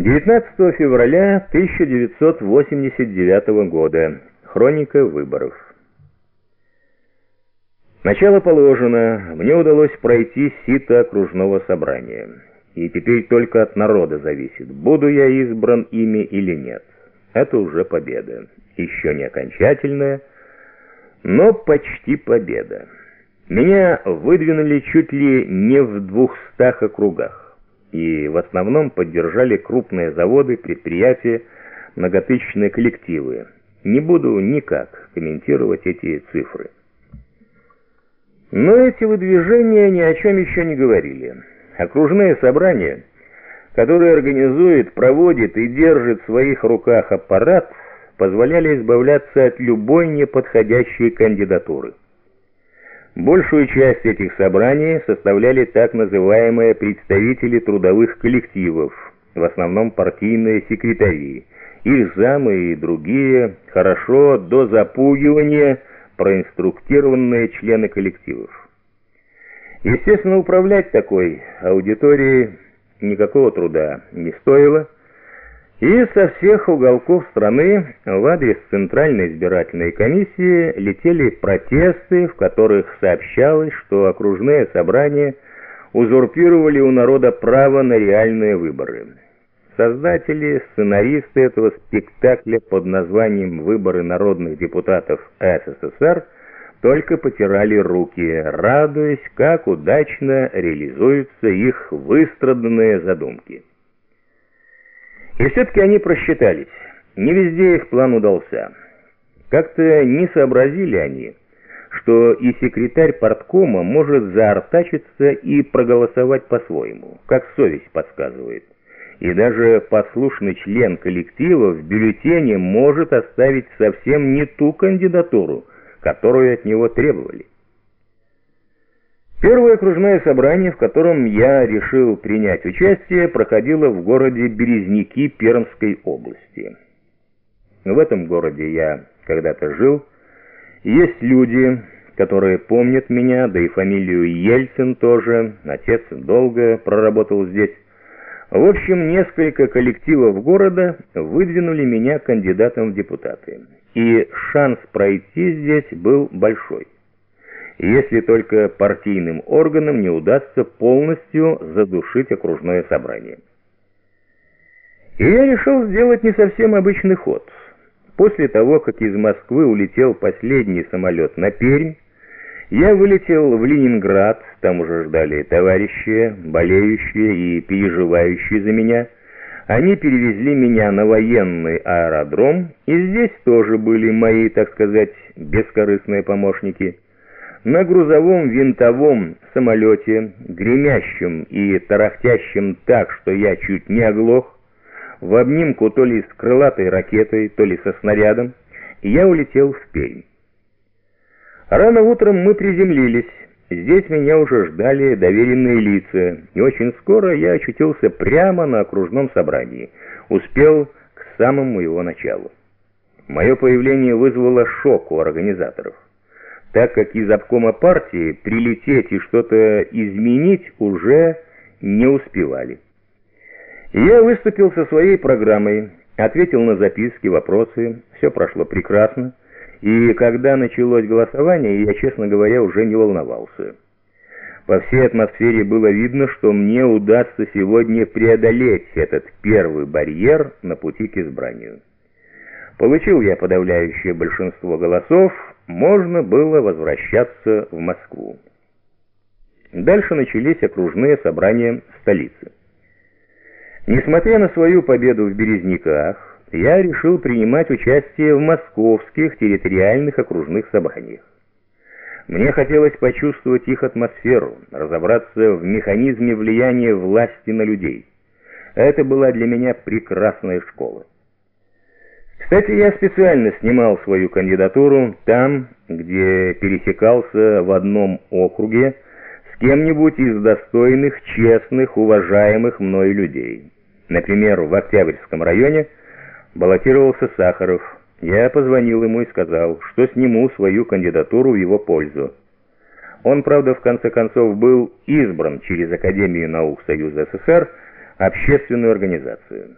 19 февраля 1989 года. Хроника выборов. Начало положено. Мне удалось пройти сито окружного собрания. И теперь только от народа зависит, буду я избран ими или нет. Это уже победа. Еще не окончательная, но почти победа. Меня выдвинули чуть ли не в двухстах округах и в основном поддержали крупные заводы, предприятия, многотысячные коллективы. Не буду никак комментировать эти цифры. Но эти выдвижения ни о чем еще не говорили. Окружные собрания, которые организует, проводит и держит в своих руках аппарат, позволяли избавляться от любой неподходящей кандидатуры. Большую часть этих собраний составляли так называемые представители трудовых коллективов, в основном партийные секретари, их замы и другие, хорошо до запугивания проинструктированные члены коллективов. Естественно, управлять такой аудиторией никакого труда не стоило, и со всех уголков страны в адрес Центральной избирательной комиссии летели протесты, в которых сообщалось, что окружные собрания узурпировали у народа право на реальные выборы. Создатели, сценаристы этого спектакля под названием «Выборы народных депутатов СССР» только потирали руки, радуясь, как удачно реализуются их выстраданные задумки. И все-таки они просчитались. Не везде их план удался. Как-то не сообразили они, что и секретарь парткома может заортачиться и проголосовать по-своему, как совесть подсказывает. И даже послушный член коллектива в бюллетене может оставить совсем не ту кандидатуру, которую от него требовали. Первое окружное собрание, в котором я решил принять участие, проходило в городе Березники Пермской области. В этом городе я когда-то жил. Есть люди, которые помнят меня, да и фамилию Ельцин тоже. Отец долго проработал здесь. В общем, несколько коллективов города выдвинули меня кандидатом в депутаты. И шанс пройти здесь был большой если только партийным органам не удастся полностью задушить окружное собрание. И я решил сделать не совсем обычный ход. После того, как из Москвы улетел последний самолет на Пермь, я вылетел в Ленинград, там уже ждали товарищи, болеющие и переживающие за меня. Они перевезли меня на военный аэродром, и здесь тоже были мои, так сказать, бескорыстные помощники – на грузовом винтовом самолете, гремящем и тарахтящем так, что я чуть не оглох, в обнимку то ли с крылатой ракетой, то ли со снарядом, я улетел в Пермь. Рано утром мы приземлились. Здесь меня уже ждали доверенные лица, и очень скоро я очутился прямо на окружном собрании. Успел к самому его началу. Мое появление вызвало шок у организаторов так как из обкома партии прилететь и что-то изменить уже не успевали. Я выступил со своей программой, ответил на записки, вопросы, все прошло прекрасно, и когда началось голосование, я, честно говоря, уже не волновался. По всей атмосфере было видно, что мне удастся сегодня преодолеть этот первый барьер на пути к избранию. Получил я подавляющее большинство голосов, можно было возвращаться в Москву. Дальше начались окружные собрания столицы. Несмотря на свою победу в Березниках, я решил принимать участие в московских территориальных окружных собраниях. Мне хотелось почувствовать их атмосферу, разобраться в механизме влияния власти на людей. Это была для меня прекрасная школа. Кстати, я специально снимал свою кандидатуру там, где пересекался в одном округе с кем-нибудь из достойных, честных, уважаемых мной людей. Например, в Октябрьском районе баллотировался Сахаров. Я позвонил ему и сказал, что сниму свою кандидатуру в его пользу. Он, правда, в конце концов был избран через Академию наук Союза СССР, общественную организацию.